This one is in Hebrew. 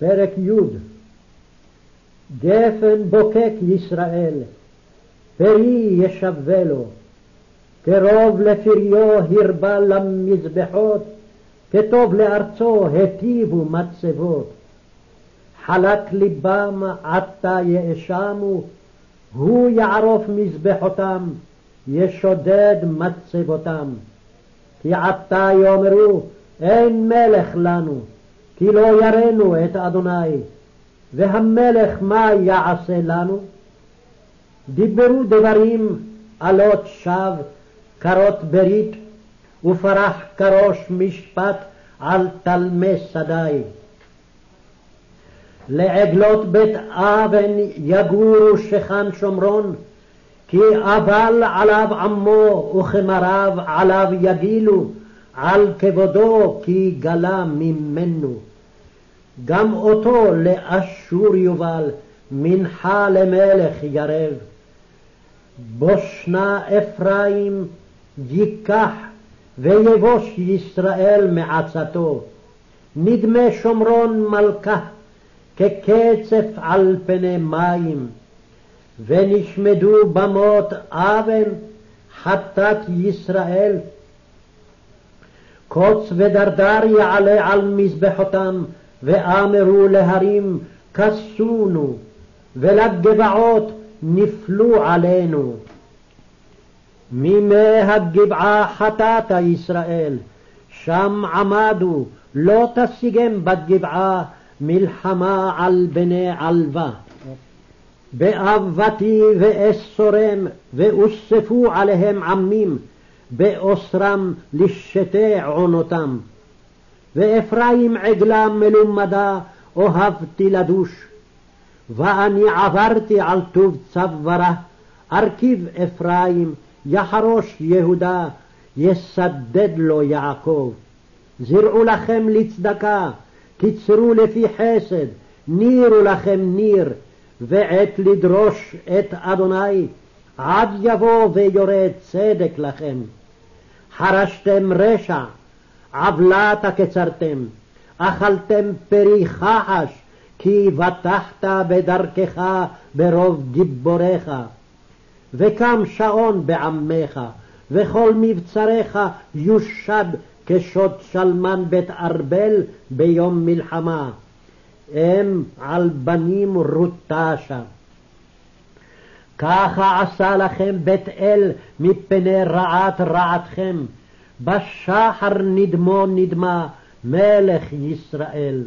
פרק י' גפן בוקק ישראל, פרי ישווה לו, קרוב לפריו הרבה למזבחות, כטוב לארצו היטיבו מצבות. חלק ליבם עתה יאשמו, הוא יערוף מזבחותם, ישודד מצבותם. כי עתה יאמרו, אין מלך לנו, כי לא יראנו את אדוני, והמלך מה יעשה לנו? דיברו דברים עלות שווא, קרות ברית, ופרח כראש משפט על תלמי שדי. לעגלות בית אבן יגורו שכן שומרון, כי אבל עליו עמו וכמריו עליו יגילו, על כבודו כי גלה ממנו. גם אותו לאשור יובל, מנחה למלך ירב. בושנה אפרים ייקח, ויבוש ישראל מעצתו. נדמה שומרון מלכה, כקצף על פני מים. ונשמדו במות אבן, חטאת ישראל. קוץ ודרדר יעלה על מזבחותם, ואמרו להרים כסונו, ולגבעות נפלו עלינו. מימי הגבעה חטאת ישראל, שם עמדו, לא תשיגם בגבעה מלחמה על בני עלווה. באבתי ואסורם, ואוספו עליהם עמים, באוסרם לשתי עונותם. ואפרים עגלה מלומדה, אוהבתי לדוש. ואני עברתי על טוב צווארה, ארכיב אפרים, יחרוש יהודה, יסדד לו יעקב. זרעו לכם לצדקה, קיצרו לפי חסד, נירו לכם ניר, ועת לדרוש את אדוני, עד יבוא ויורד צדק לכם. חרשתם רשע, עוולת קצרתם, אכלתם פרי חחש, כי בטחת בדרכך ברוב גיבוריך. וקם שעון בעמך, וכל מבצריך יושד כשוד שלמן בית ארבל ביום מלחמה. אם על בנים רוטשה. ככה עשה לכם בית אל מפני רעת רעתכם, בשחר נדמו נדמה מלך ישראל.